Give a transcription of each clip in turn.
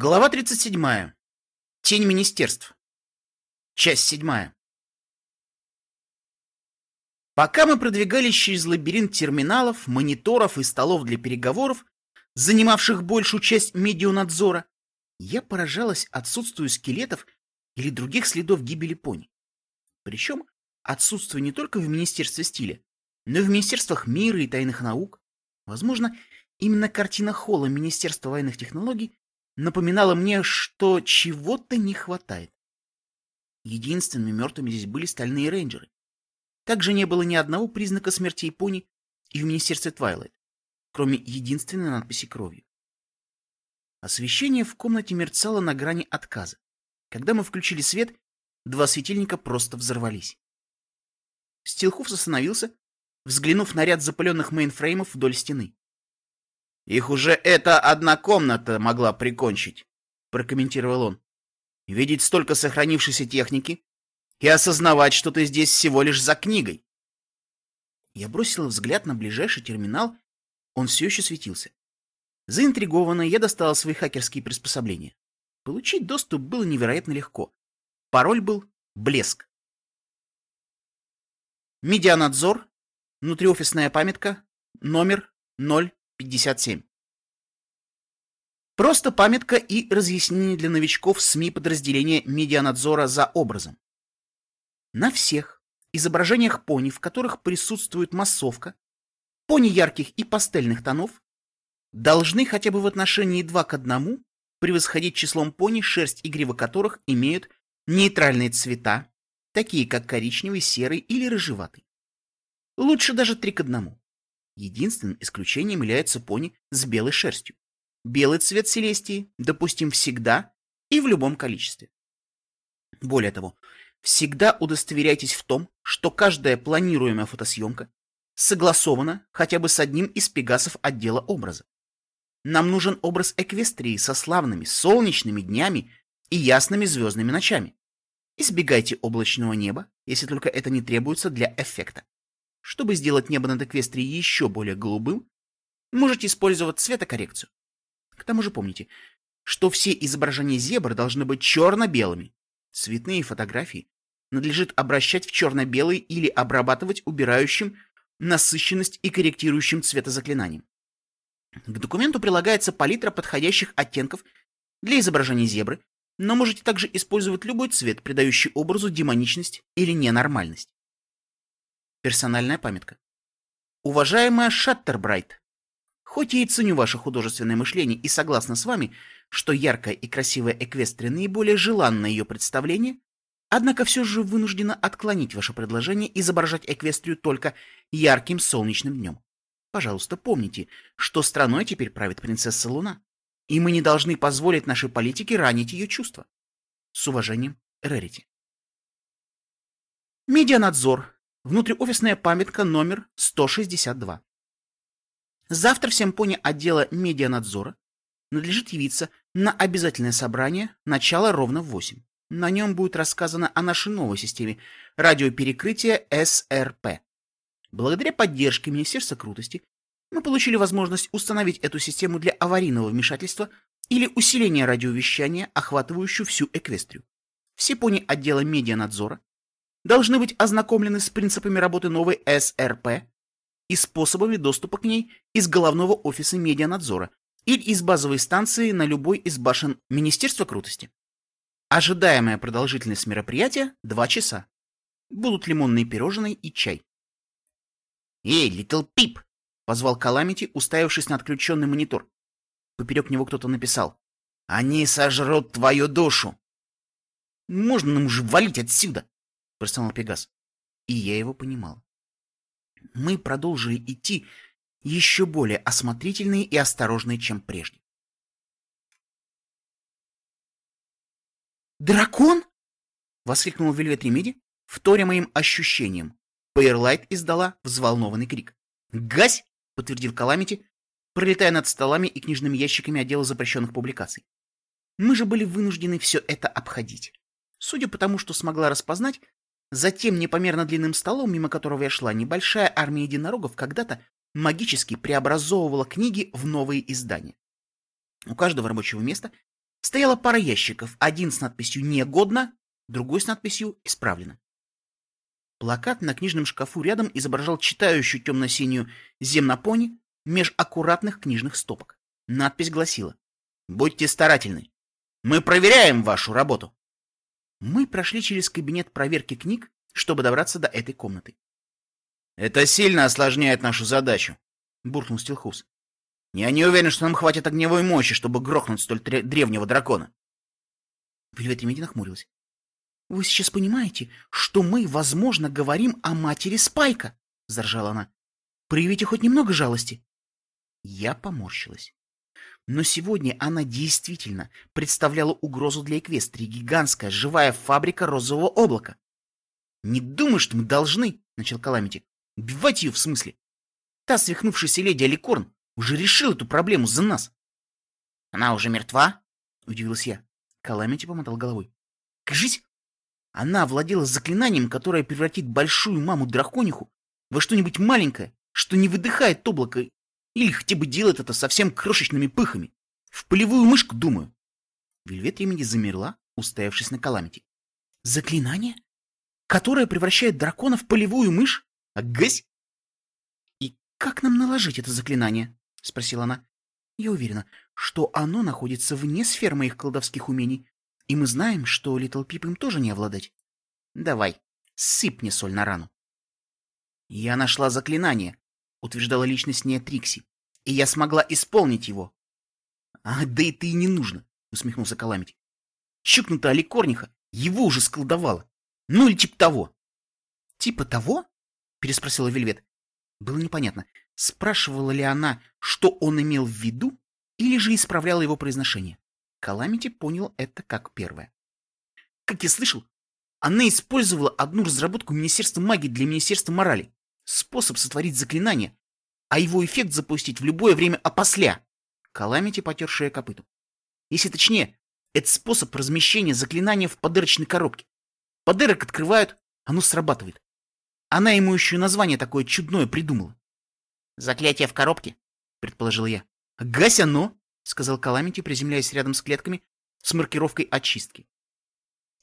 Глава 37. Тень министерств. Часть 7. Пока мы продвигались через лабиринт терминалов, мониторов и столов для переговоров, занимавших большую часть медианадзора, я поражалась отсутствию скелетов или других следов гибели пони. Причем отсутствие не только в Министерстве стиля, но и в Министерствах мира и тайных наук. Возможно, именно картина холла Министерства военных технологий напоминала мне, что чего-то не хватает. Единственными мертвыми здесь были стальные рейнджеры. Также не было ни одного признака смерти пони и в Министерстве Твайлайт, кроме единственной надписи кровью. Освещение в комнате мерцало на грани отказа. Когда мы включили свет, два светильника просто взорвались. Стилхуфс остановился, взглянув на ряд запыленных мейнфреймов вдоль стены. Их уже эта одна комната могла прикончить, прокомментировал он. Видеть столько сохранившейся техники и осознавать, что ты здесь всего лишь за книгой. Я бросила взгляд на ближайший терминал, он все еще светился. Заинтригованно я достала свои хакерские приспособления. Получить доступ было невероятно легко. Пароль был «Блеск». Медианадзор, внутриофисная памятка, номер 0 57. Просто памятка и разъяснение для новичков СМИ подразделения медианадзора за образом. На всех изображениях пони, в которых присутствует массовка, пони ярких и пастельных тонов, должны хотя бы в отношении 2 к 1 превосходить числом пони, шерсть и грива которых имеют нейтральные цвета, такие как коричневый, серый или рыжеватый. Лучше даже 3 к 1. Единственным исключением является пони с белой шерстью. Белый цвет Селестии допустим всегда и в любом количестве. Более того, всегда удостоверяйтесь в том, что каждая планируемая фотосъемка согласована хотя бы с одним из пегасов отдела образа. Нам нужен образ Эквестрии со славными солнечными днями и ясными звездными ночами. Избегайте облачного неба, если только это не требуется для эффекта. Чтобы сделать небо над Эквестрией еще более голубым, можете использовать цветокоррекцию. К тому же помните, что все изображения зебр должны быть черно-белыми. Цветные фотографии надлежит обращать в черно-белый или обрабатывать убирающим насыщенность и корректирующим цветозаклинанием. К документу прилагается палитра подходящих оттенков для изображения зебры, но можете также использовать любой цвет, придающий образу демоничность или ненормальность. Персональная памятка. Уважаемая Шаттербрайт, хоть я и ценю ваше художественное мышление и согласна с вами, что яркая и красивая Эквестрия наиболее желанное ее представление, однако все же вынуждена отклонить ваше предложение изображать Эквестрию только ярким солнечным днем. Пожалуйста, помните, что страной теперь правит принцесса Луна, и мы не должны позволить нашей политике ранить ее чувства. С уважением, Рерити. Медианадзор Внутриофисная памятка номер 162. Завтра всем пони отдела медианадзора надлежит явиться на обязательное собрание, начало ровно в 8. На нем будет рассказано о нашей новой системе радиоперекрытия СРП. Благодаря поддержке Министерства крутости мы получили возможность установить эту систему для аварийного вмешательства или усиления радиовещания, охватывающую всю Эквестрию. Все пони отдела медианадзора должны быть ознакомлены с принципами работы новой СРП и способами доступа к ней из головного офиса медианадзора или из базовой станции на любой из башен Министерства крутости. Ожидаемая продолжительность мероприятия – 2 часа. Будут лимонные пирожные и чай. «Эй, Литл Пип!» — позвал Каламити, уставившись на отключенный монитор. Поперек него кто-то написал. «Они сожрут твою душу!» «Можно нам уже валить отсюда!» — простонал Пегас. И я его понимал. Мы продолжили идти еще более осмотрительные и осторожные, чем прежде. «Дракон?» — воскликнул Вельвет Ремиди, вторя моим ощущением. Пейерлайт издала взволнованный крик. «Гась!» — подтвердил Каламити, пролетая над столами и книжными ящиками отдела запрещенных публикаций. Мы же были вынуждены все это обходить. Судя по тому, что смогла распознать, Затем непомерно длинным столом, мимо которого я шла, небольшая армия единорогов когда-то магически преобразовывала книги в новые издания. У каждого рабочего места стояла пара ящиков, один с надписью «Негодно», другой с надписью «Исправлено». Плакат на книжном шкафу рядом изображал читающую темно-синюю земнопони меж аккуратных книжных стопок. Надпись гласила «Будьте старательны. Мы проверяем вашу работу». Мы прошли через кабинет проверки книг, чтобы добраться до этой комнаты. «Это сильно осложняет нашу задачу», — буркнул Стилхус. «Я не уверен, что нам хватит огневой мощи, чтобы грохнуть столь древнего дракона». Вельвет Ремеди нахмурилась. «Вы сейчас понимаете, что мы, возможно, говорим о матери Спайка?» — заржала она. «Проявите хоть немного жалости». Я поморщилась. Но сегодня она действительно представляла угрозу для Эквестрии, гигантская живая фабрика розового облака. «Не думаю, что мы должны», — начал Каламити. «Убивать ее в смысле? Та свихнувшаяся леди Аликорн уже решила эту проблему за нас». «Она уже мертва?» — удивилась я. Каламити помотал головой. «Кажись, она овладела заклинанием, которое превратит большую маму-дракониху во что-нибудь маленькое, что не выдыхает облако, или хотя бы делает это совсем крошечными пыхами. В полевую мышку, думаю. Вельвет Ремеди замерла, уставившись на Каламити. Заклинание? Которое превращает дракона в полевую мышь? Агась? И как нам наложить это заклинание? Спросила она. Я уверена, что оно находится вне сфер моих колдовских умений, и мы знаем, что Литл Пип им тоже не овладать. Давай, сыпь соль на рану. Я нашла заклинание, утверждала личность не Трикси, и я смогла исполнить его. А, да ты и не нужно, усмехнулся Каламити. Чукнутая Аликорниха его уже сколдовала. Ну или типа того. Типа того? Переспросила Вельвет. Было непонятно, спрашивала ли она, что он имел в виду, или же исправляла его произношение. Каламити понял это как первое. Как я слышал, она использовала одну разработку Министерства магии для Министерства морали. Способ сотворить заклинание, а его эффект запустить в любое время опосля. Каламити потер шею копытом. Если точнее, это способ размещения заклинания в подырочной коробке. Подырок открывают, оно срабатывает. Она ему еще и название такое чудное придумала. «Заклятие в коробке?» — предположил я. «Гась оно!» — сказал Каламити, приземляясь рядом с клетками с маркировкой очистки.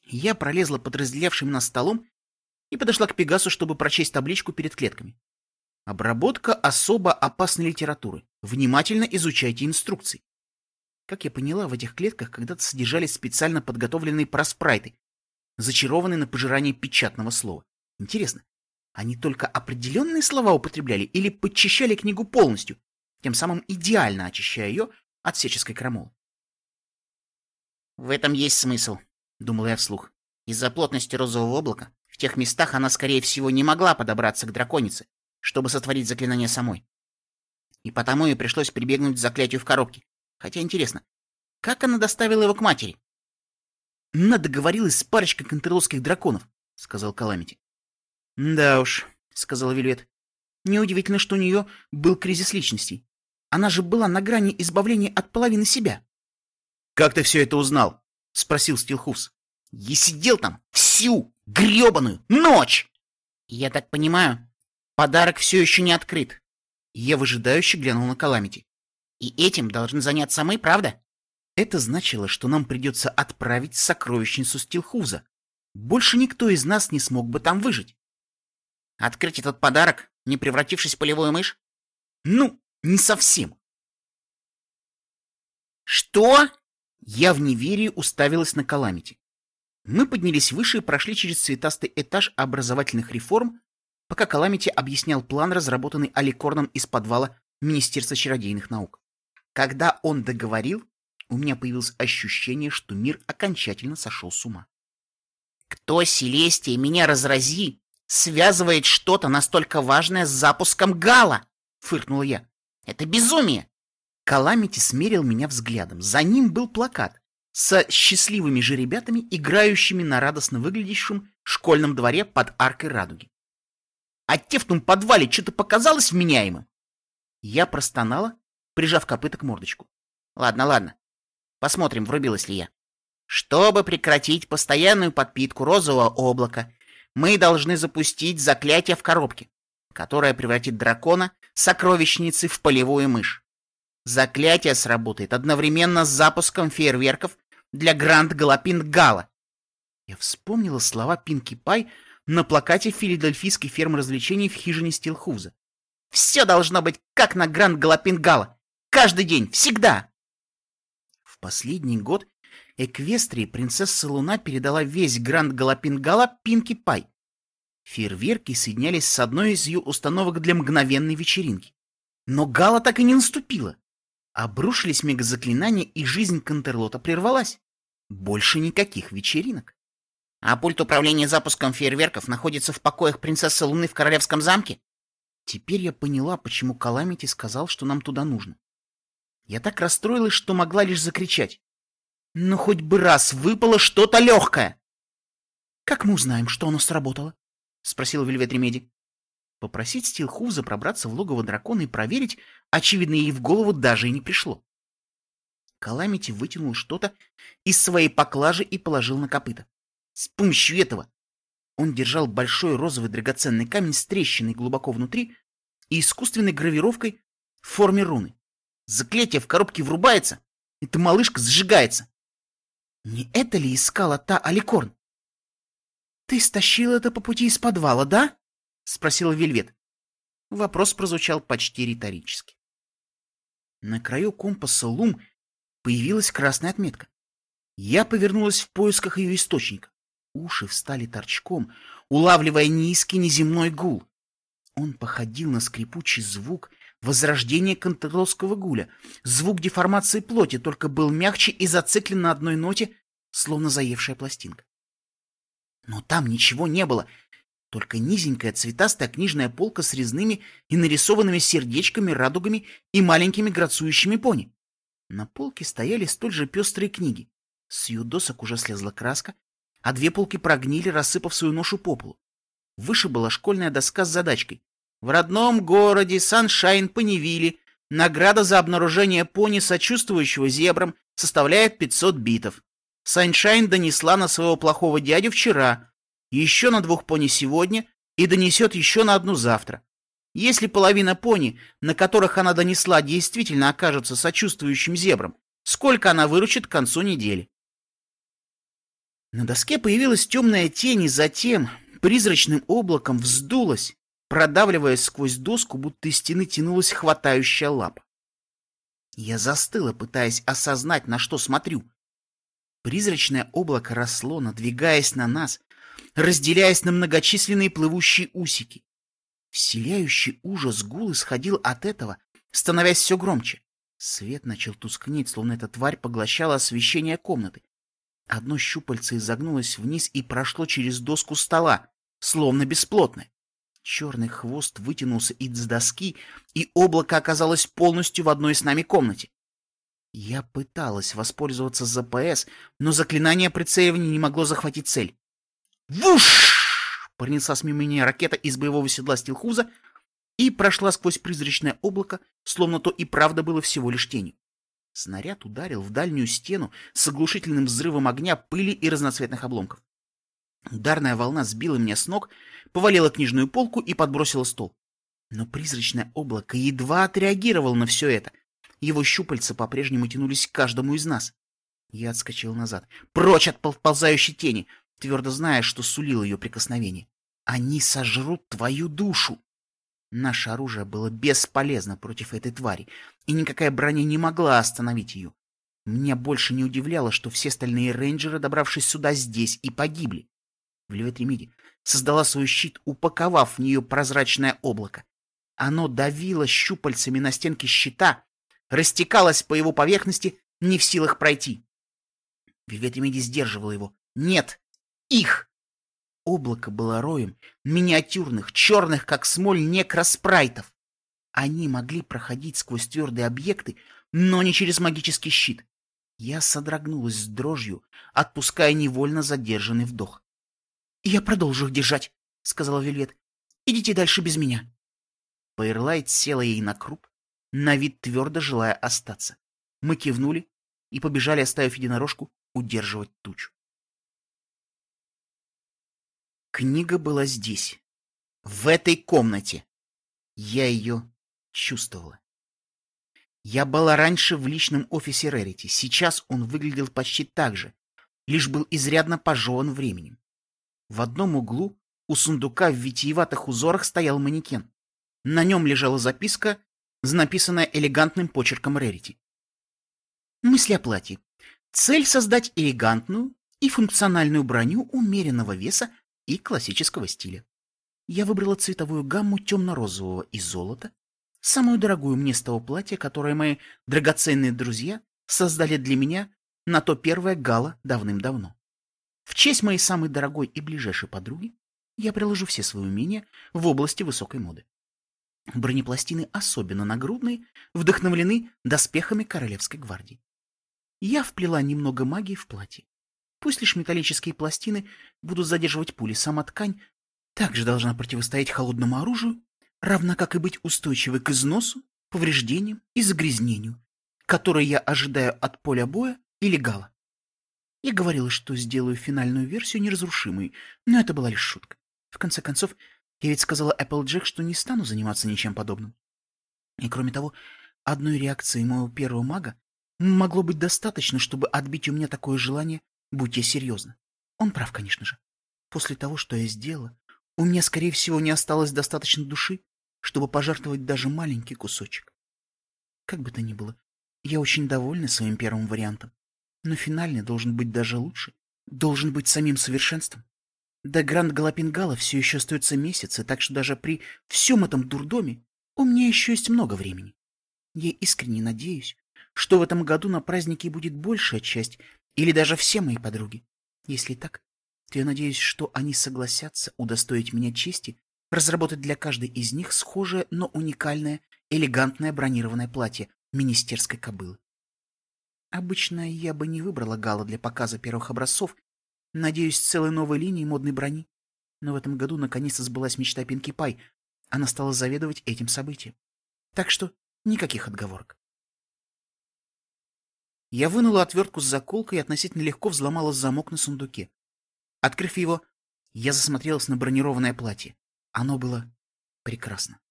Я пролезла под разделявшим нас столом и подошла к Пегасу, чтобы прочесть табличку перед клетками. Обработка особо опасной литературы. Внимательно изучайте инструкции. Как я поняла, в этих клетках когда-то содержались специально подготовленные проспрайты, зачарованные на пожирание печатного слова. Интересно, они только определенные слова употребляли или подчищали книгу полностью, тем самым идеально очищая ее от всяческой крамолы. «В этом есть смысл», — думал я вслух. «Из-за плотности розового облака в тех местах она, скорее всего, не могла подобраться к драконице, чтобы сотворить заклинание самой. И потому ей пришлось прибегнуть к заклятию в коробке. Хотя интересно, как она доставила его к матери?» «Она договорилась с парочкой контрлосских драконов», — сказал Каламити. «Да уж», — сказал Вильвет. «Неудивительно, что у нее был кризис личностей. Она же была на грани избавления от половины себя. — Как ты все это узнал? — спросил Стилхус. — Я сидел там всю гребаную ночь! — Я так понимаю, подарок все еще не открыт. Я выжидающе глянул на Каламити. — И этим должны заняться мы, правда? Это значило, что нам придется отправить сокровищницу Стилхуза. Больше никто из нас не смог бы там выжить. Открыть этот подарок, не превратившись в полевую мышь? Ну, не совсем. Что? Я в неверии уставилась на Каламити. Мы поднялись выше и прошли через цветастый этаж образовательных реформ, пока Каламити объяснял план, разработанный Аликорном из подвала Министерства чародейных наук. Когда он договорил, у меня появилось ощущение, что мир окончательно сошел с ума. «Кто, Селестия, меня разрази, связывает что-то настолько важное с запуском Гала?» — фыркнула я. Это безумие!» Каламити смерил меня взглядом. За ним был плакат со счастливыми же ребятами, играющими на радостно выглядящем школьном дворе под аркой радуги. А те в том подвале что-то показалось вменяемым. Я простонала, прижав копыта к мордочку. Ладно, ладно. Посмотрим, врубилась ли я. Чтобы прекратить постоянную подпитку розового облака, мы должны запустить заклятие в коробке, которое превратит дракона сокровищницы в полевую мышь. Заклятие сработает одновременно с запуском фейерверков для Гранд Галапин Гала. Я вспомнила слова Пинки Пай на плакате филадельфийской фермы развлечений в хижине Стилхуза. Все должно быть как на Гранд Галапин Гала. Каждый день, всегда. В последний год Эквестрии принцесса Луна передала весь Гранд Галапин Гала Пинки Пай. Фейерверки соединялись с одной из ее установок для мгновенной вечеринки. Но Гала так и не наступила. Обрушились мегазаклинания, и жизнь Контерлота прервалась. Больше никаких вечеринок. А пульт управления запуском фейерверков находится в покоях принцессы Луны в Королевском замке? Теперь я поняла, почему Каламити сказал, что нам туда нужно. Я так расстроилась, что могла лишь закричать. Ну, хоть бы раз выпало что-то легкое! — Как мы узнаем, что оно сработало? — спросила Вельвет Ремеди. Попросить Стилхуза пробраться в логово дракона и проверить, очевидно, ей в голову даже и не пришло. Каламити вытянул что-то из своей поклажи и положил на копыта. С помощью этого он держал большой розовый драгоценный камень с трещиной глубоко внутри и искусственной гравировкой в форме руны. Заклятие в коробке врубается, эта малышка сжигается. Не это ли искала та Аликорн? — Ты стащил это по пути из подвала, да? — спросила Вельвет. Вопрос прозвучал почти риторически. На краю компаса Лум появилась красная отметка. Я повернулась в поисках ее источника. Уши встали торчком, улавливая низкий неземной гул. Он походил на скрипучий звук возрождения контролского гуля, звук деформации плоти, только был мягче и зациклен на одной ноте, словно заевшая пластинка. Но там ничего не было, только низенькая цветастая книжная полка с резными и нарисованными сердечками, радугами и маленькими грацующими пони. На полке стояли столь же пестрые книги. С ее досок уже слезла краска, а две полки прогнили, рассыпав свою ношу по полу. Выше была школьная доска с задачкой. В родном городе Саншайн Панивили награда за обнаружение пони, сочувствующего зебрам, составляет 500 битов. Саншайн донесла на своего плохого дядю вчера, еще на двух пони сегодня и донесет еще на одну завтра. Если половина пони, на которых она донесла, действительно окажется сочувствующим зебрам, сколько она выручит к концу недели? На доске появилась темная тень, и затем призрачным облаком вздулась, продавливаясь сквозь доску, будто из стены тянулась хватающая лапа. Я застыла, пытаясь осознать, на что смотрю. Призрачное облако росло, надвигаясь на нас, разделяясь на многочисленные плывущие усики. Вселяющий ужас гул исходил от этого, становясь все громче. Свет начал тускнеть, словно эта тварь поглощала освещение комнаты. Одно щупальце изогнулось вниз и прошло через доску стола, словно бесплотное. Черный хвост вытянулся из доски, и облако оказалось полностью в одной с нами комнате. Я пыталась воспользоваться ЗПС, но заклинание прицеливания не могло захватить цель. «Вуш!» — пронеслась мимо меня ракета из боевого седла Стилхуза и прошла сквозь призрачное облако, словно то и правда было всего лишь тенью. Снаряд ударил в дальнюю стену с оглушительным взрывом огня, пыли и разноцветных обломков. Ударная волна сбила меня с ног, повалила книжную полку и подбросила стол. Но призрачное облако едва отреагировало на все это. Его щупальца по-прежнему тянулись к каждому из нас. Я отскочил назад, прочь от ползающей тени, твердо зная, что сулил ее прикосновение. Они сожрут твою душу. Наше оружие было бесполезно против этой твари, и никакая броня не могла остановить ее. Меня больше не удивляло, что все остальные рейнджеры, добравшись сюда, здесь и погибли. Вельвет Ремиди создала свой щит, упаковав в нее прозрачное облако. Оно давило щупальцами на стенки щита, растекалось по его поверхности, не в силах пройти. Вельвет Ремиди сдерживала его. Нет, их! Облако было роем миниатюрных, черных, как смоль, некроспрайтов. Они могли проходить сквозь твердые объекты, но не через магический щит. Я содрогнулась с дрожью, отпуская невольно задержанный вдох. — Я продолжу их держать, — сказала Вельвет. — Идите дальше без меня. Пайрлайт села ей на круп, на вид твердо желая остаться. Мы кивнули и побежали, оставив единорожку удерживать тучу. Книга была здесь, в этой комнате. Я ее чувствовала. Я была раньше в личном офисе Рерити. Сейчас он выглядел почти так же, лишь был изрядно пожеван временем. В одном углу у сундука в витиеватых узорах стоял манекен. На нем лежала записка, написанная элегантным почерком Рерити. Мысли о платье. Цель — создать элегантную и функциональную броню умеренного веса и классического стиля. Я выбрала цветовую гамму темно-розового и золота, самую дорогую мне с того платья, которое мои драгоценные друзья создали для меня на то первое гала давным-давно. В честь моей самой дорогой и ближайшей подруги я приложу все свои умения в области высокой моды. Бронепластины, особенно нагрудные, вдохновлены доспехами Королевской гвардии. Я вплела немного магии в платье. Пусть лишь металлические пластины будут задерживать пули, сама ткань также должна противостоять холодному оружию, равно как и быть устойчивой к износу, повреждениям и загрязнению, которые я ожидаю от поля боя или гала. Я говорила, что сделаю финальную версию неразрушимой, но это была лишь шутка. В конце концов, я ведь сказала Эпплджек, что не стану заниматься ничем подобным. И кроме того, одной реакции моего первого мага могло быть достаточно, чтобы отбить у меня такое желание, будь я. Он прав, конечно же. После того, что я сделала, у меня, скорее всего, не осталось достаточно души, чтобы пожертвовать даже маленький кусочек. Как бы то ни было, я очень довольна своим первым вариантом но финальный должен быть даже лучше, должен быть самим совершенством. До Гранд Галапингала все еще остаются месяцы, так что даже при всем этом дурдоме у меня еще есть много времени. Я искренне надеюсь, что в этом году на празднике будет большая часть или даже все мои подруги. Если так, то я надеюсь, что они согласятся удостоить меня чести разработать для каждой из них схожее, но уникальное, элегантное бронированное платье министерской кобылы. Обычно я бы не выбрала гала для показа первых образцов, надеюсь, целой новой линии модной брони. Но в этом году наконец-то сбылась мечта Пинки Пай. Она стала заведовать этим событием. Так что никаких отговорок. Я вынула отвертку с заколкой и относительно легко взломала замок на сундуке. Открыв его, я засмотрелась на бронированное платье. Оно было прекрасно.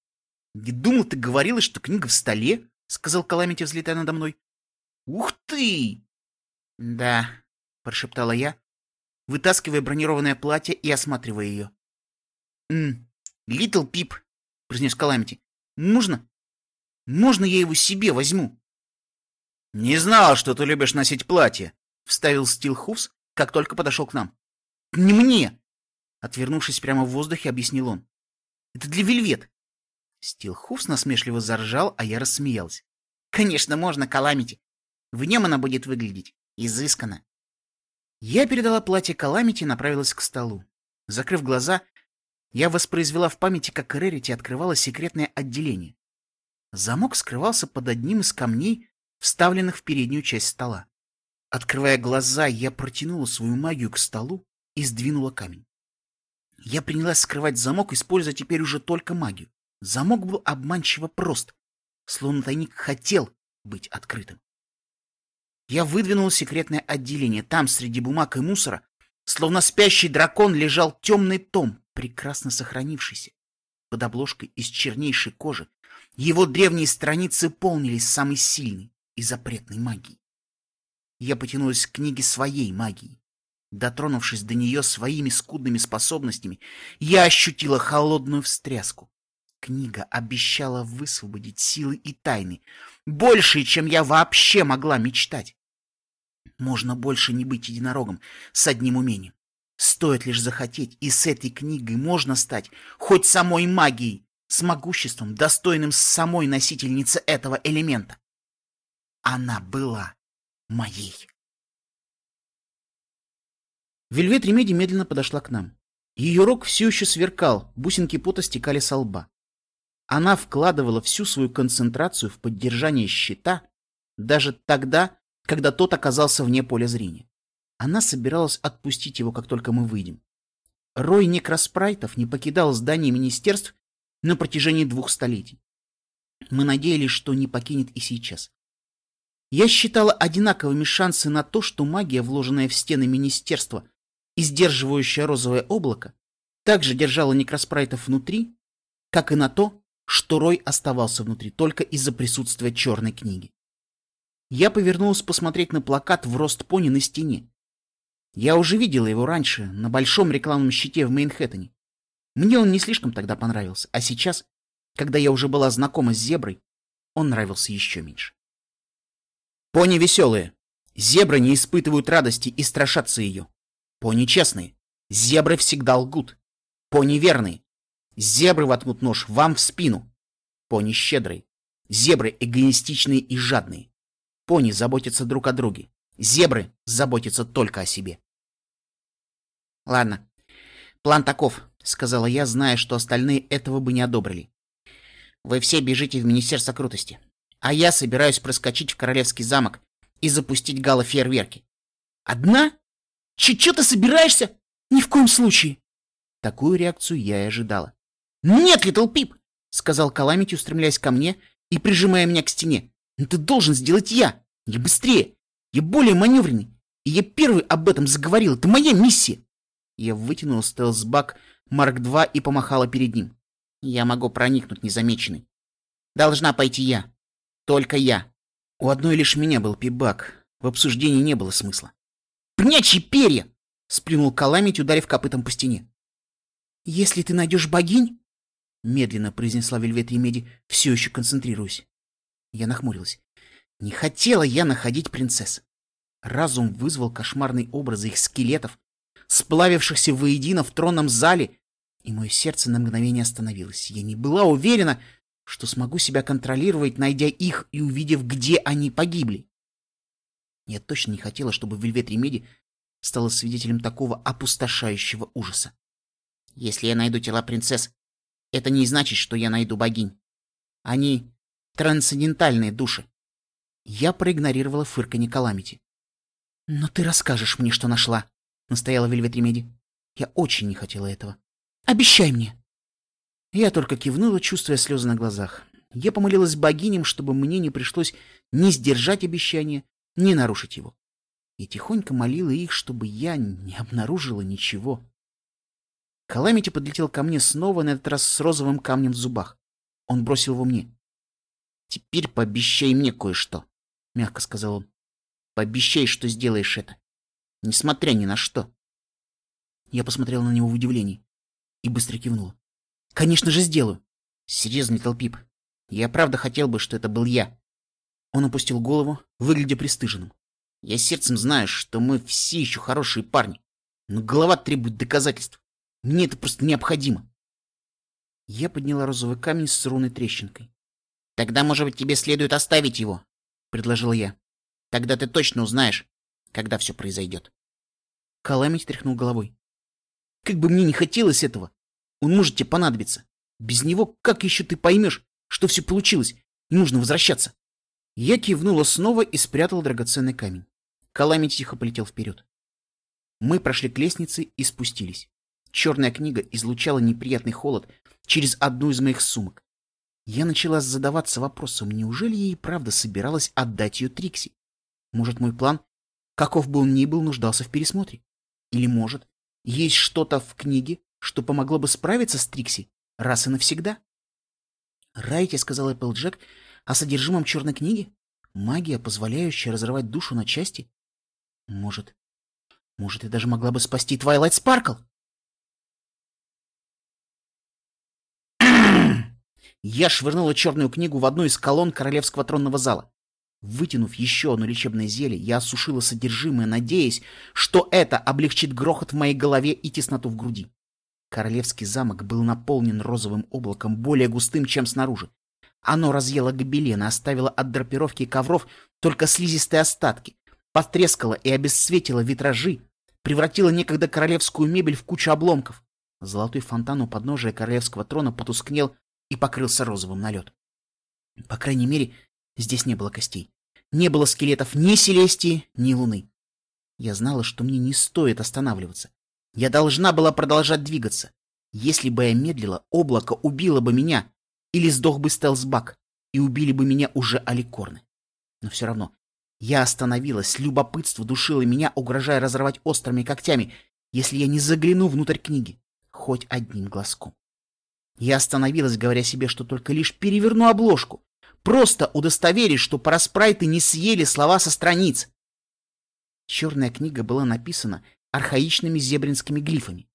— Не думал, ты говорила, что книга в столе? — сказал Каламити, взлетая надо мной. «Ух ты!» «Да», — прошептала я, вытаскивая бронированное платье и осматривая ее. «М, Литл Пип», — произнес Каламити. «Можно? Можно я его себе возьму?» «Не знал, что ты любишь носить платье», — вставил Стилхуфс, как только подошел к нам. «Не мне!» — отвернувшись прямо в воздухе, объяснил он. «Это для Вельвет». Стилхуфс насмешливо заржал, а я рассмеялась. «Конечно, можно, Каламити. В нем она будет выглядеть изысканно. Я передала платье Каламити и направилась к столу. Закрыв глаза, я воспроизвела в памяти, как Рерити открывала секретное отделение. Замок скрывался под одним из камней, вставленных в переднюю часть стола. Открывая глаза, я протянула свою магию к столу и сдвинула камень. Я принялась скрывать замок, используя теперь уже только магию. Замок был обманчиво прост, словно тайник хотел быть открытым. Я выдвинул секретное отделение. Там, среди бумаг и мусора, словно спящий дракон, лежал темный том, прекрасно сохранившийся. Под обложкой из чернейшей кожи его древние страницы полнились самой сильной и запретной магией. Я потянулась к книге своей магии. Дотронувшись до нее своими скудными способностями, я ощутила холодную встряску. Книга обещала высвободить силы и тайны, большие, чем я вообще могла мечтать. Можно больше не быть единорогом с одним умением. Стоит лишь захотеть, и с этой книгой можно стать хоть самой магией, с могуществом, достойным самой носительницы этого элемента. Она была моей. Вельвет Ремеди медленно подошла к нам. Ее рог все еще сверкал, бусинки пота стекали со лба. Она вкладывала всю свою концентрацию в поддержание щита, даже тогда, когда тот оказался вне поля зрения. Она собиралась отпустить его, как только мы выйдем. Рой некроспрайтов не покидал здание министерств на протяжении двух столетий. Мы надеялись, что не покинет и сейчас. Я считала одинаковыми шансы на то, что магия, вложенная в стены министерства и сдерживающая розовое облако, также держала некроспрайтов внутри, как и на то, что Рой оставался внутри только из-за присутствия черной книги. Я повернулся посмотреть на плакат в рост пони на стене. Я уже видела его раньше, на большом рекламном щите в Мейнхэттене. Мне он не слишком тогда понравился, а сейчас, когда я уже была знакома с зеброй, он нравился еще меньше. Пони веселые. Зебры не испытывают радости и страшатся ее. Пони честные. Зебры всегда лгут. Пони верные. Зебры воткнут нож вам в спину. Пони щедрые. Зебры эгоистичные и жадные. Пони заботятся друг о друге. Зебры заботятся только о себе. Ладно, план таков, сказала я, зная, что остальные этого бы не одобрили. Вы все бежите в Министерство крутости а я собираюсь проскочить в Королевский замок и запустить гала-фейерверки. Одна? Че, ты собираешься? Ни в коем случае. Такую реакцию я и ожидала. Нет, Литл Пип, сказал Каламити, устремляясь ко мне и прижимая меня к стене. Это должен сделать я. Я быстрее. Я более маневренный. И я первый об этом заговорил. Это моя миссия. Я вытянула стелс-бак Марк-2 и помахала перед ним. Я могу проникнуть незамеченный. Должна пойти я. Только я. У одной лишь меня был пибак. В обсуждении не было смысла. «Прячьи перья!» — сплюнул Каламити, ударив копытом по стене. «Если ты найдешь богинь...» — медленно произнесла Вельвет Ремеди, все еще концентрируясь. Я нахмурилась. Не хотела я находить принцесс. Разум вызвал кошмарные образы их скелетов, сплавившихся воедино в тронном зале, и мое сердце на мгновение остановилось. Я не была уверена, что смогу себя контролировать, найдя их и увидев, где они погибли. Я точно не хотела, чтобы Вельвет Ремеди стала свидетелем такого опустошающего ужаса. Если я найду тела принцесс, это не значит, что я найду богинь. Они трансцендентальные души. Я проигнорировала фырканье Каламити. «Но ты расскажешь мне, что нашла», — настояла Вельвет Ремеди. Я очень не хотела этого. «Обещай мне!» Я только кивнула, чувствуя слезы на глазах. Я помолилась богиням, чтобы мне не пришлось ни сдержать обещание, ни нарушить его. И тихонько молила их, чтобы я не обнаружила ничего. Каламити подлетел ко мне снова, на этот раз с розовым камнем в зубах. Он бросил его мне. «Теперь пообещай мне кое-что», — мягко сказал он. «Пообещай, что сделаешь это, несмотря ни на что». Я посмотрел на него в удивлении и быстро кивнула. Конечно же сделаю. Серьезно, Толпип. Я правда хотел бы, что это был я. Он опустил голову, выглядя пристыженным. Я сердцем знаю, что мы все еще хорошие парни. Но голова требует доказательств. Мне это просто необходимо. Я подняла розовый камень с рунной трещинкой. «Тогда, может быть, тебе следует оставить его?» — предложил я. «Тогда ты точно узнаешь, когда все произойдет». Каламити тряхнул головой. «Как бы мне не хотелось этого, он может тебе понадобиться. Без него как еще ты поймешь, что все получилось, и нужно возвращаться?» Я кивнула снова и спрятала драгоценный камень. Калами тихо полетел вперед. Мы прошли к лестнице и спустились. Черная книга излучала неприятный холод через одну из моих сумок. Я начала задаваться вопросом, неужели и правда собиралась отдать ее Трикси? Может, мой план, каков бы он ни был, нуждался в пересмотре? Или, может, есть что-то в книге, что помогло бы справиться с Трикси раз и навсегда. Райте сказал Эпплджек о содержимом черной книги? Магия, позволяющая разрывать душу на части? Может, может, и даже могла бы спасти Твайлайт Спаркл? Я швырнула черную книгу в одну из колонн королевского тронного зала. Вытянув еще одно лечебное зелье, я осушила содержимое, надеясь, что это облегчит грохот в моей голове и тесноту в груди. Королевский замок был наполнен розовым облаком, более густым, чем снаружи. Оно разъело гобелены, оставило от драпировки ковров только слизистые остатки, потрескало и обесцветило витражи, превратило некогда королевскую мебель в кучу обломков. Золотой фонтан у подножия королевского трона потускнел и покрылся розовым налет. По крайней мере, здесь не было костей. Не было скелетов ни Селестии, ни Луны. Я знала, что мне не стоит останавливаться. Я должна была продолжать двигаться. Если бы я медлила, облако убило бы меня, или сдох бы Стелсбак, и убили бы меня уже аликорны. Но все равно, я остановилась, любопытство душило меня, угрожая разорвать острыми когтями, если я не загляну внутрь книги, хоть одним глазком. Я остановилась, говоря себе, что только лишь переверну обложку. Просто удостоверюсь, что параспрайты не съели слова со страниц. Черная книга была написана архаичными зебринскими глифами.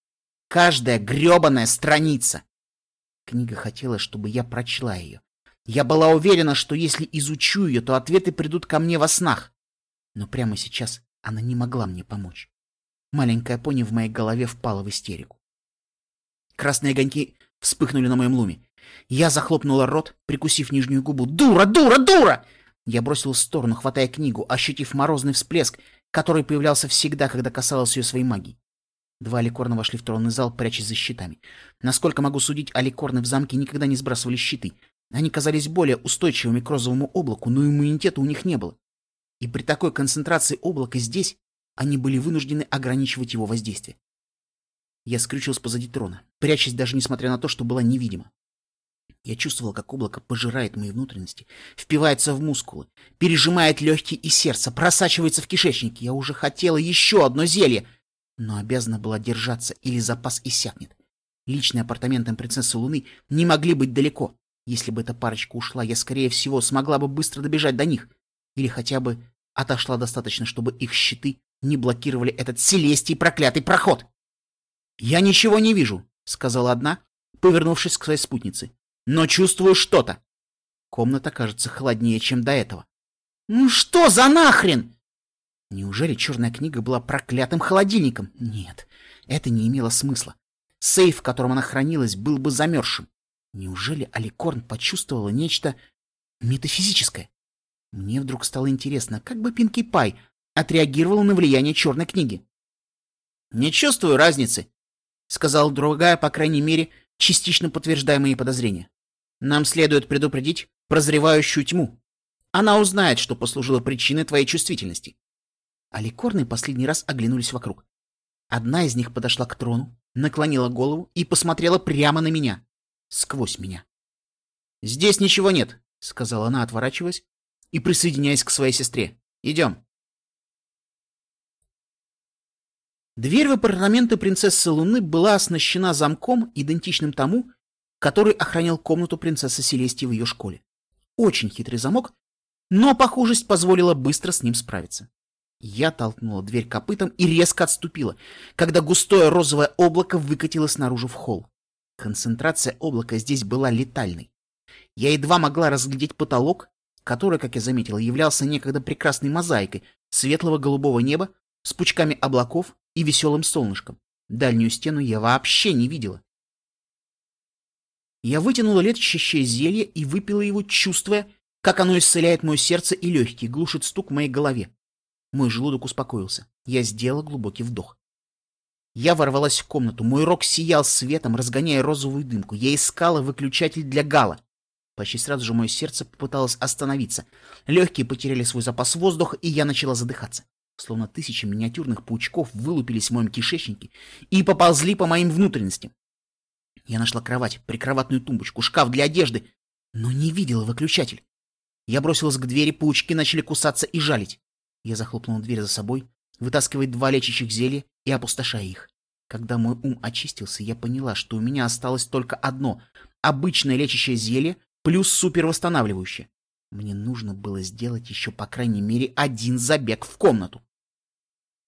Каждая гребаная страница. Книга хотела, чтобы я прочла ее. Я была уверена, что если изучу ее, то ответы придут ко мне во снах. Но прямо сейчас она не могла мне помочь. Маленькая пони в моей голове впала в истерику. Красные огоньки вспыхнули на моем луме. Я захлопнула рот, прикусив нижнюю губу. «Дура! Дура! Дура!» Я бросил в сторону, хватая книгу, ощутив морозный всплеск, который появлялся всегда, когда касалась ее своей магии. Два аликорна вошли в тронный зал, прячась за щитами. Насколько могу судить, аликорны в замке никогда не сбрасывали щиты. Они казались более устойчивыми к розовому облаку, но иммунитета у них не было. И при такой концентрации облака здесь они были вынуждены ограничивать его воздействие. Я скрючился позади трона, прячась даже несмотря на то, что была невидима. Я чувствовал, как облако пожирает мои внутренности, впивается в мускулы, пережимает легкие и сердце, просачивается в кишечник. Я уже хотела еще одно зелье, но обязана была держаться, или запас иссякнет. Личные апартаменты принцессы Луны не могли быть далеко. Если бы эта парочка ушла, я, скорее всего, смогла бы быстро добежать до них. Или хотя бы отошла достаточно, чтобы их щиты не блокировали этот селестий проклятый проход. «Я ничего не вижу», — сказала одна, повернувшись к своей спутнице. «Но чувствую что-то». Комната кажется холоднее, чем до этого. «Ну что за нахрен?» Неужели черная книга была проклятым холодильником? Нет, это не имело смысла. Сейф, в котором она хранилась, был бы замерзшим. Неужели Аликорн почувствовала нечто метафизическое? Мне вдруг стало интересно, как бы Пинки Пай отреагировала на влияние черной книги. «Не чувствую разницы», — сказала другая, по крайней мере, частично подтверждая мои подозрения. «Нам следует предупредить прозревающую тьму. Она узнает, что послужило причиной твоей чувствительности». Аликорны последний раз оглянулись вокруг. Одна из них подошла к трону, наклонила голову и посмотрела прямо на меня сквозь меня. «Здесь ничего нет», — сказала она, отворачиваясь и присоединяясь к своей сестре. «Идем». Дверь в апартаменты принцессы Луны была оснащена замком, идентичным тому, который охранял комнату принцессы Селестии в ее школе. Очень хитрый замок, но похожесть позволила быстро с ним справиться. Я толкнула дверь копытом и резко отступила, когда густое розовое облако выкатилось наружу в холл. Концентрация облака здесь была летальной. Я едва могла разглядеть потолок, который, как я заметила, являлся некогда прекрасной мозаикой светлого голубого неба с пучками облаков и веселым солнышком. Дальнюю стену я вообще не видела. Я вытянула лечащее зелье и выпила его, чувствуя, как оно исцеляет мое сердце и легкие, глушит стук в моей голове. Мой желудок успокоился. Я сделала глубокий вдох. Я ворвалась в комнату. Мой рог сиял светом, разгоняя розовую дымку. Я искала выключатель для гала. Почти сразу же мое сердце попыталось остановиться. Легкие потеряли свой запас воздуха, и я начала задыхаться. Словно тысячи миниатюрных паучков вылупились в моем кишечнике и поползли по моим внутренностям. Я нашла кровать, прикроватную тумбочку, шкаф для одежды, но не видела выключатель. Я бросилась к двери, паучки начали кусаться и жалить. Я захлопнула дверь за собой, вытаскивая два лечащих зелья и опустошая их. Когда мой ум очистился, я поняла, что у меня осталось только одно — обычное лечащее зелье плюс супервосстанавливающее. Мне нужно было сделать еще по крайней мере один забег в комнату.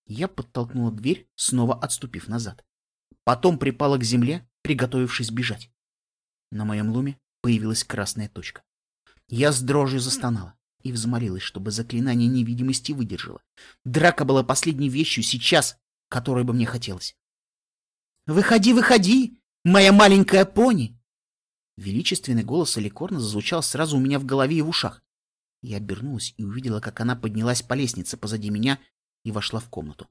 Я подтолкнула дверь, снова отступив назад. Потом припала к земле, приготовившись бежать. На моем луме появилась красная точка. Я с дрожью застонала и взмолилась, чтобы заклинание невидимости выдержало. Драка была последней вещью сейчас, которой бы мне хотелось. «Выходи, выходи, моя маленькая пони!» Величественный голос Аликорна зазвучал сразу у меня в голове и в ушах. Я обернулась и увидела, как она поднялась по лестнице позади меня и вошла в комнату.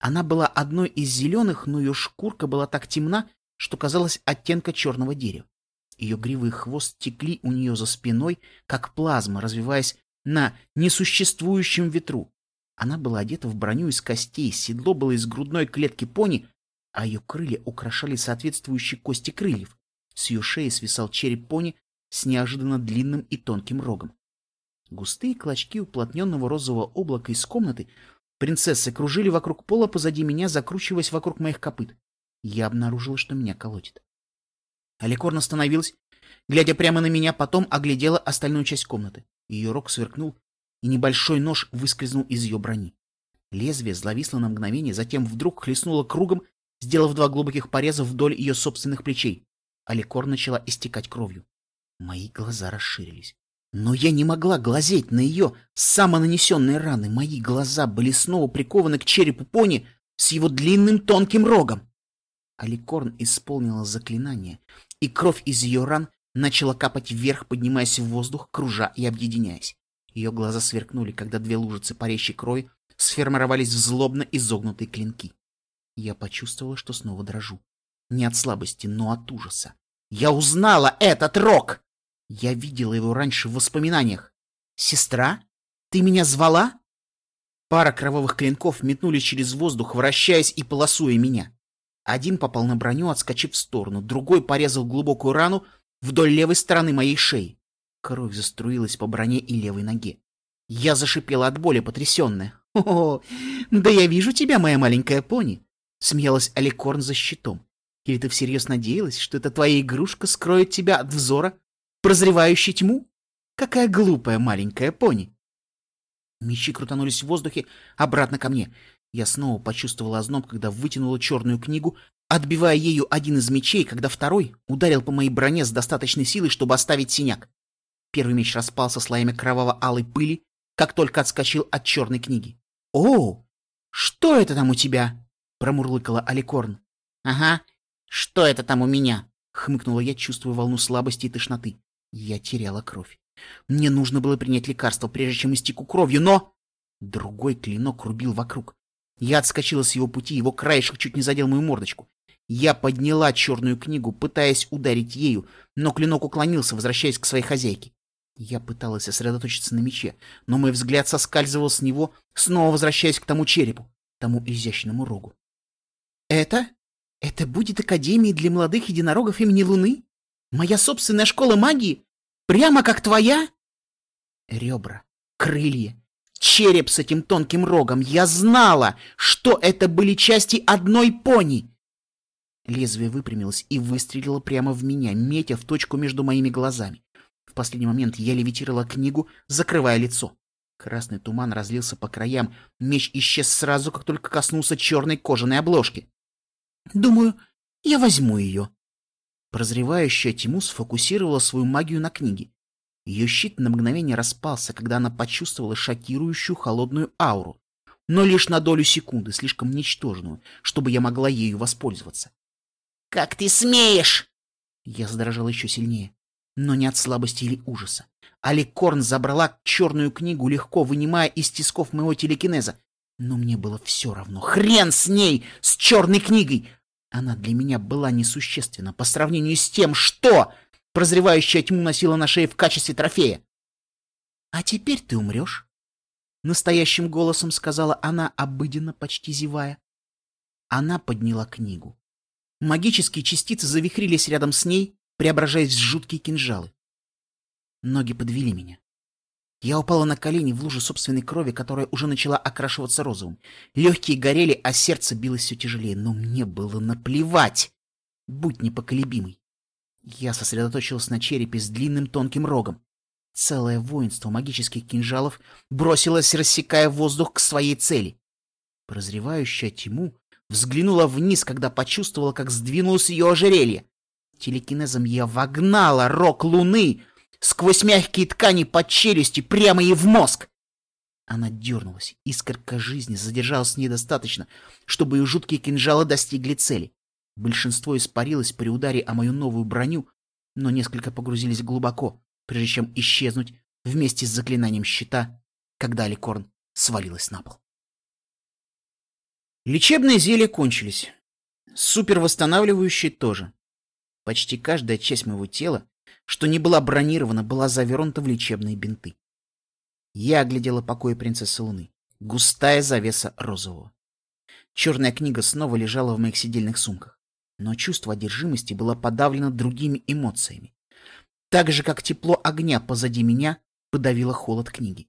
Она была одной из зеленых, но ее шкурка была так темна, что казалась оттенка черного дерева. Ее гривы и хвост текли у нее за спиной, как плазма, развиваясь на несуществующем ветру. Она была одета в броню из костей, седло было из грудной клетки пони, а ее крылья украшали соответствующие кости крыльев. С ее шеи свисал череп пони с неожиданно длинным и тонким рогом. Густые клочки уплотненного розового облака из комнаты принцессы кружили вокруг пола позади меня, закручиваясь вокруг моих копыт. Я обнаружила, что меня колотит. Аликорн остановилась, глядя прямо на меня, потом оглядела остальную часть комнаты. Ее рог сверкнул, и небольшой нож выскользнул из ее брони. Лезвие зловисло на мгновение, затем вдруг хлестнуло кругом, сделав два глубоких пореза вдоль ее собственных плечей. Аликор начала истекать кровью. Мои глаза расширились. Но я не могла глазеть на ее самонанесенные раны. Мои глаза были снова прикованы к черепу пони с его длинным тонким рогом. Аликорн исполнила заклинание, и кровь из ее ран начала капать вверх, поднимаясь в воздух, кружа и объединяясь. Ее глаза сверкнули, когда две лужицы парящей крови сформировались в злобно изогнутые клинки. Я почувствовала, что снова дрожу. Не от слабости, но от ужаса. Я узнала этот рог! Я видела его раньше в воспоминаниях. «Сестра? Ты меня звала?» Пара кровавых клинков метнулись через воздух, вращаясь и полосуя меня. Один попал на броню, отскочив в сторону, другой порезал глубокую рану вдоль левой стороны моей шеи. Кровь заструилась по броне и левой ноге. Я зашипела от боли, потрясенная. «О, да я вижу тебя, моя маленькая пони!» Смеялась Аликорн за щитом. «Или ты всерьез надеялась, что эта твоя игрушка скроет тебя от взора прозревающий тьму? Какая глупая маленькая пони!» Мечи крутанулись в воздухе обратно ко мне. Я снова почувствовала озноб, когда вытянула черную книгу, отбивая ею один из мечей, когда второй ударил по моей броне с достаточной силой, чтобы оставить синяк. Первый меч распался слоями кроваво-алой пыли, как только отскочил от черной книги. «О, что это там у тебя?» — промурлыкала Аликорн. «Ага, что это там у меня?» — хмыкнула я, чувствуя волну слабости и тошноты. Я теряла кровь. Мне нужно было принять лекарство, прежде чем истеку кровью, но... Другой клинок рубил вокруг. Я отскочила с его пути, его краешек чуть не задел мою мордочку. Я подняла черную книгу, пытаясь ударить ею, но клинок уклонился, возвращаясь к своей хозяйке. Я пыталась сосредоточиться на мече, но мой взгляд соскальзывал с него, снова возвращаясь к тому черепу, тому изящному рогу. «Это? Это будет Академией для молодых единорогов имени Луны?» Моя собственная школа магии? Прямо как твоя? Ребра, крылья, череп с этим тонким рогом. Я знала, что это были части одной пони. Лезвие выпрямилось и выстрелило прямо в меня, метя в точку между моими глазами. В последний момент я левитировала книгу, закрывая лицо. Красный туман разлился по краям, меч исчез сразу, как только коснулся черной кожаной обложки. «Думаю, я возьму ее», Прозревающая тьму сфокусировала свою магию на книге. Ее щит на мгновение распался, когда она почувствовала шокирующую холодную ауру, но лишь на долю секунды, слишком ничтожную, чтобы я могла ею воспользоваться. «Как ты смеешь!» Я задрожала еще сильнее, но не от слабости или ужаса. Аликорн забрала черную книгу, легко вынимая из тисков моего телекинеза. Но мне было все равно. Хрен с ней, с черной книгой! Она для меня была несущественна по сравнению с тем, что прозревающая тьму носила на шее в качестве трофея. «А теперь ты умрешь», — настоящим голосом сказала она, обыденно, почти зевая. Она подняла книгу. Магические частицы завихрились рядом с ней, преображаясь в жуткие кинжалы. Ноги подвели меня. Я упала на колени в луже собственной крови, которая уже начала окрашиваться розовым. Легкие горели, а сердце билось все тяжелее. Но мне было наплевать. Будь непоколебимый. Я сосредоточилась на черепе с длинным тонким рогом. Целое воинство магических кинжалов бросилось, рассекая воздух к своей цели. Прозревающая тьму взглянула вниз, когда почувствовала, как сдвинулось ее ожерелье. Телекинезом я вогнала рог луны сквозь мягкие ткани под челюстью прямо ей в мозг. Она дернулась. Искорка жизни задержалась недостаточно, чтобы ее жуткие кинжалы достигли цели. Большинство испарилось при ударе о мою новую броню, но несколько погрузились глубоко, прежде чем исчезнуть вместе с заклинанием щита, когда Аликорн свалилась на пол. Лечебные зелья кончились. Супервосстанавливающие тоже. Почти каждая часть моего тела что не была бронирована, была завернута в лечебные бинты. Я оглядела покои принцессы Луны. Густая завеса розового. Черная книга снова лежала в моих сидельных сумках, но чувство одержимости было подавлено другими эмоциями. Так же, как тепло огня позади меня подавило холод книги.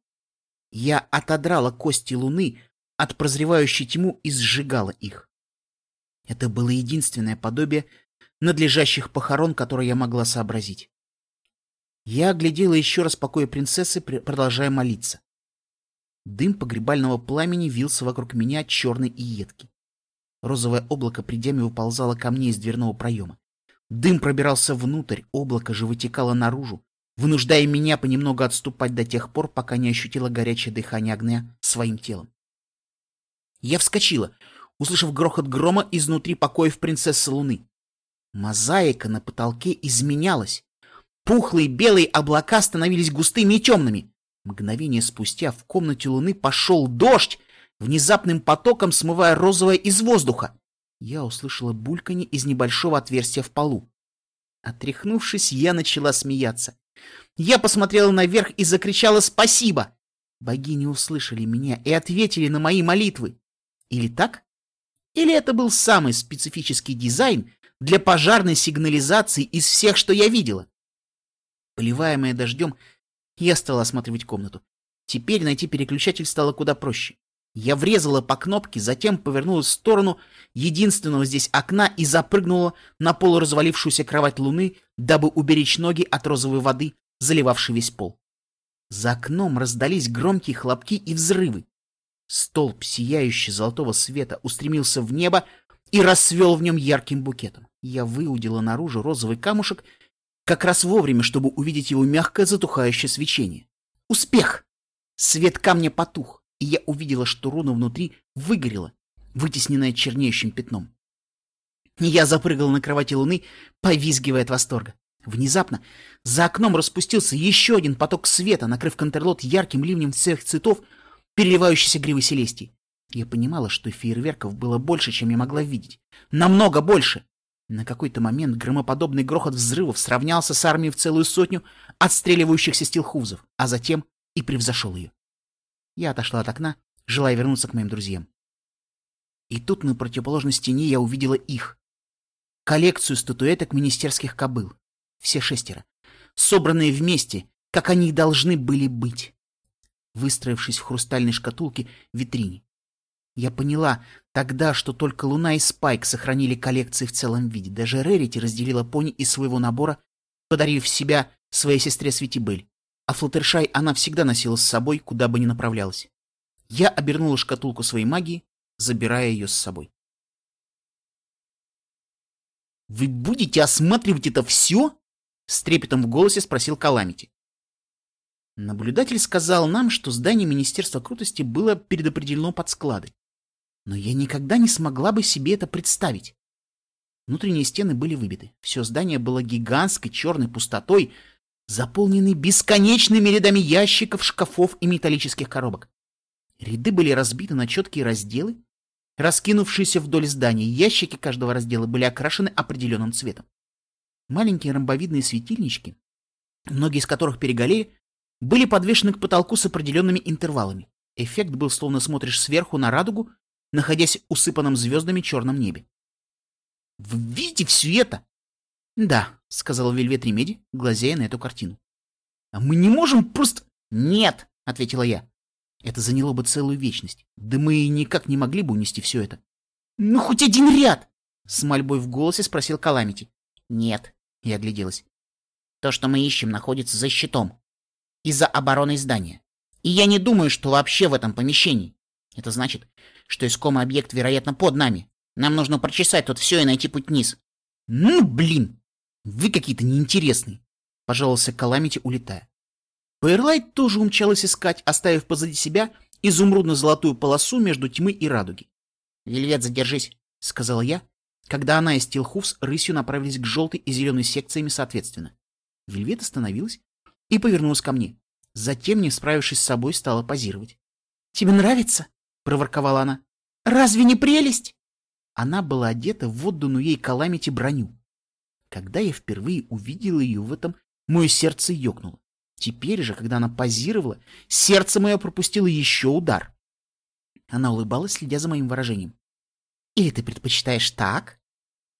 Я отодрала кости Луны от прозревающей тьму и сжигала их. Это было единственное подобие надлежащих похорон, которые я могла сообразить. Я оглядела еще раз покоя принцессы, продолжая молиться. Дым погребального пламени вился вокруг меня черный и едкий. Розовое облако придями выползало ко мне из дверного проема. Дым пробирался внутрь, облако же вытекало наружу, вынуждая меня понемногу отступать до тех пор, пока не ощутила горячее дыхание огня своим телом. Я вскочила, услышав грохот грома изнутри покоев принцессы Луны. Мозаика на потолке изменялась. Пухлые белые облака становились густыми и темными. Мгновение спустя в комнате Луны пошел дождь, внезапным потоком смывая розовое из воздуха. Я услышала бульканье из небольшого отверстия в полу. Отряхнувшись, я начала смеяться. Я посмотрела наверх и закричала «Спасибо!». Богини услышали меня и ответили на мои молитвы. Или так? Или это был самый специфический дизайн для пожарной сигнализации из всех, что я видела? Поливаемая дождем, я стала осматривать комнату. Теперь найти переключатель стало куда проще. Я врезала по кнопке, затем повернулась в сторону единственного здесь окна и запрыгнула на полуразвалившуюся кровать луны, дабы уберечь ноги от розовой воды, заливавшей весь пол. За окном раздались громкие хлопки и взрывы. Столб, сияющий золотого света, устремился в небо и расцвел в нем ярким букетом. Я выудила наружу розовый камушек как раз вовремя, чтобы увидеть его мягкое затухающее свечение. Успех! Свет камня потух, и я увидела, что руна внутри выгорела, вытесненная чернеющим пятном. Я запрыгала на кровати луны, повизгивая от восторга. Внезапно за окном распустился еще один поток света, накрыв контрлот ярким ливнем всех цветов, переливающейся гривы Селестии. Я понимала, что фейерверков было больше, чем я могла видеть. Намного больше! На какой-то момент громоподобный грохот взрывов сравнялся с армией в целую сотню отстреливающихся стилхузов, а затем и превзошел ее. Я отошла от окна, желая вернуться к моим друзьям. И тут на противоположной стене я увидела их. Коллекцию статуэток министерских кобыл. Все шестеро. Собранные вместе, как они и должны были быть. Выстроившись в хрустальной шкатулке в витрине. Я поняла тогда, что только Луна и Спайк сохранили коллекции в целом виде. Даже Рерити разделила пони из своего набора, подарив себя своей сестре Светибель. А Флаттершай она всегда носила с собой, куда бы ни направлялась. Я обернула шкатулку своей магии, забирая ее с собой. «Вы будете осматривать это все?» — с трепетом в голосе спросил Каламити. Наблюдатель сказал нам, что здание Министерства крутости было предопределено под склады. Но я никогда не смогла бы себе это представить. Внутренние стены были выбиты. Все здание было гигантской черной пустотой, заполненной бесконечными рядами ящиков, шкафов и металлических коробок. Ряды были разбиты на четкие разделы, раскинувшиеся вдоль здания. Ящики каждого раздела были окрашены определенным цветом. Маленькие ромбовидные светильнички, многие из которых перегорели, были подвешены к потолку с определенными интервалами. Эффект был, словно смотришь сверху на радугу находясь в усыпанном звездами черном небе. «Вы видите все это?» «Да», — сказал Вельвет Ремеди, глазея на эту картину. «А мы не можем просто...» «Нет», — ответила я. «Это заняло бы целую вечность. Да мы никак не могли бы унести все это». «Ну, хоть один ряд!» — с мольбой в голосе спросил Каламити. «Нет», — я огляделась. «То, что мы ищем, находится за щитом. Из-за обороны здания. И я не думаю, что вообще в этом помещении. Это значит, что искомый объект, вероятно, под нами. Нам нужно прочесать тут все и найти путь вниз. Ну, блин! Вы какие-то неинтересные, — пожаловался Каламити, улетая. Пейрлайт тоже умчалась искать, оставив позади себя изумрудно-золотую полосу между тьмы и радуги. «Вельвет, задержись», — сказал я, когда она и Стилхуфс рысью направились к желтой и зеленой секциями соответственно. Вельвет остановилась и повернулась ко мне. Затем, не справившись с собой, стала позировать. «Тебе нравится?» — проворковала она. «Разве не прелесть?» Она была одета в отданную ей Каламити броню. Когда я впервые увидела ее в этом, мое сердце ёкнуло. Теперь же, когда она позировала, сердце мое пропустило еще удар. Она улыбалась, следя за моим выражением. «Или ты предпочитаешь так?»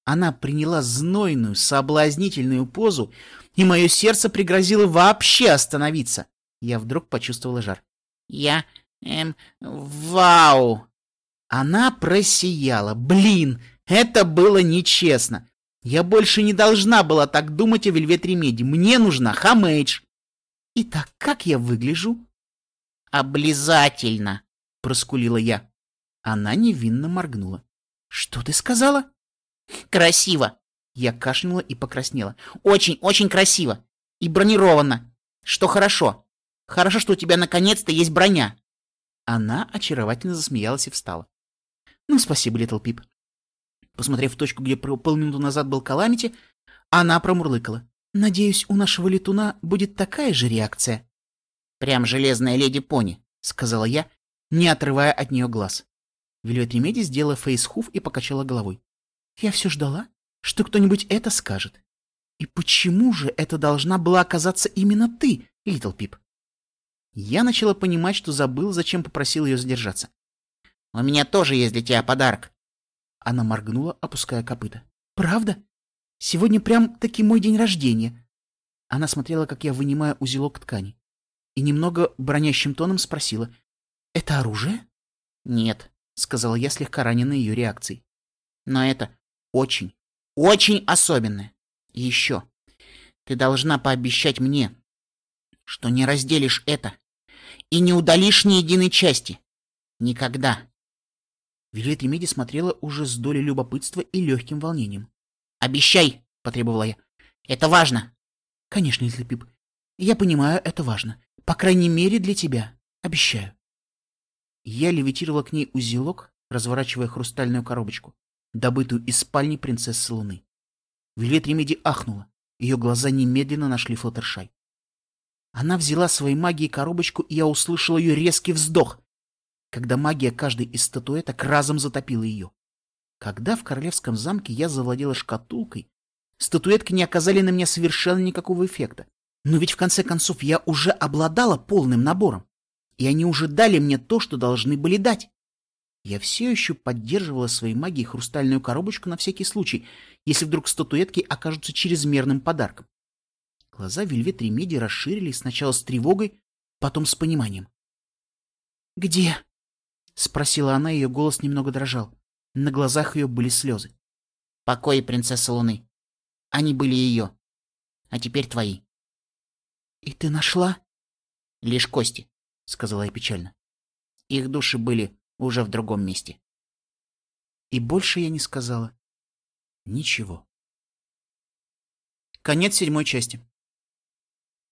Она приняла знойную, соблазнительную позу, и мое сердце пригрозило вообще остановиться. Я вдруг почувствовала жар. «Я Эм, вау! Она просияла. Блин, это было нечестно. Я больше не должна была так думать о Вельвет Ремеди. Мне нужна Хамейдж. Итак, как я выгляжу? Облизательно, проскулила я. Она невинно моргнула. Что ты сказала? Красиво. Я кашлянула и покраснела. Очень, очень красиво. И бронировано. Что хорошо. Хорошо, что у тебя наконец-то есть броня. Она очаровательно засмеялась и встала. Ну, спасибо, Литл Пип. Посмотрев в точку, где полминуты назад был Каламити, она промурлыкала. «Надеюсь, у нашего летуна будет такая же реакция». «Прям железная леди-пони», — сказала я, не отрывая от нее глаз. Вельвет Ремеди сделала фейс-хуф и покачала головой. «Я все ждала, что кто-нибудь это скажет. И почему же это должна была оказаться именно ты, Литл Пип?» Я начала понимать, что забыл, зачем попросил ее задержаться. «У меня тоже есть для тебя подарок», она моргнула, опуская копыта. «Правда? Сегодня прям-таки мой день рождения». Она смотрела, как я вынимаю узелок ткани. И немного бронящим тоном спросила. «Это оружие?» «Нет», — сказала я, слегка раненой ее реакцией. «Но это очень, очень особенное. Еще, ты должна пообещать мне, что не разделишь это и не удалишь ни единой части. Никогда. Виолетта Меди смотрела уже с долей любопытства и легким волнением. «Обещай!» — потребовала я. «Это важно!» «Конечно, Литл Пип. Я понимаю, это важно. По крайней мере, для тебя. Обещаю». Я левитировала к ней узелок, разворачивая хрустальную коробочку, добытую из спальни принцессы Луны. Вильвет Ремеди ахнула. Ее глаза немедленно нашли Флаттершай. Она взяла своей магией коробочку, и я услышал ее резкий вздох когда магия каждой из статуэток разом затопила ее. Когда в королевском замке я завладела шкатулкой, статуэтки не оказали на меня совершенно никакого эффекта. Но ведь в конце концов я уже обладала полным набором, и они уже дали мне то, что должны были дать. Я все еще поддерживала своей магией хрустальную коробочку на всякий случай, если вдруг статуэтки окажутся чрезмерным подарком. Глаза Вельвет Ремеди расширились сначала с тревогой, потом с пониманием. «Где?» — спросила она, ее голос немного дрожал. На глазах ее были слезы. «Покой, принцесса Луны. Они были ее. А теперь твои». «И ты нашла?» «Лишь кости», — сказала я печально. «Их души были уже в другом месте». И больше я не сказала ничего. Конец седьмой части.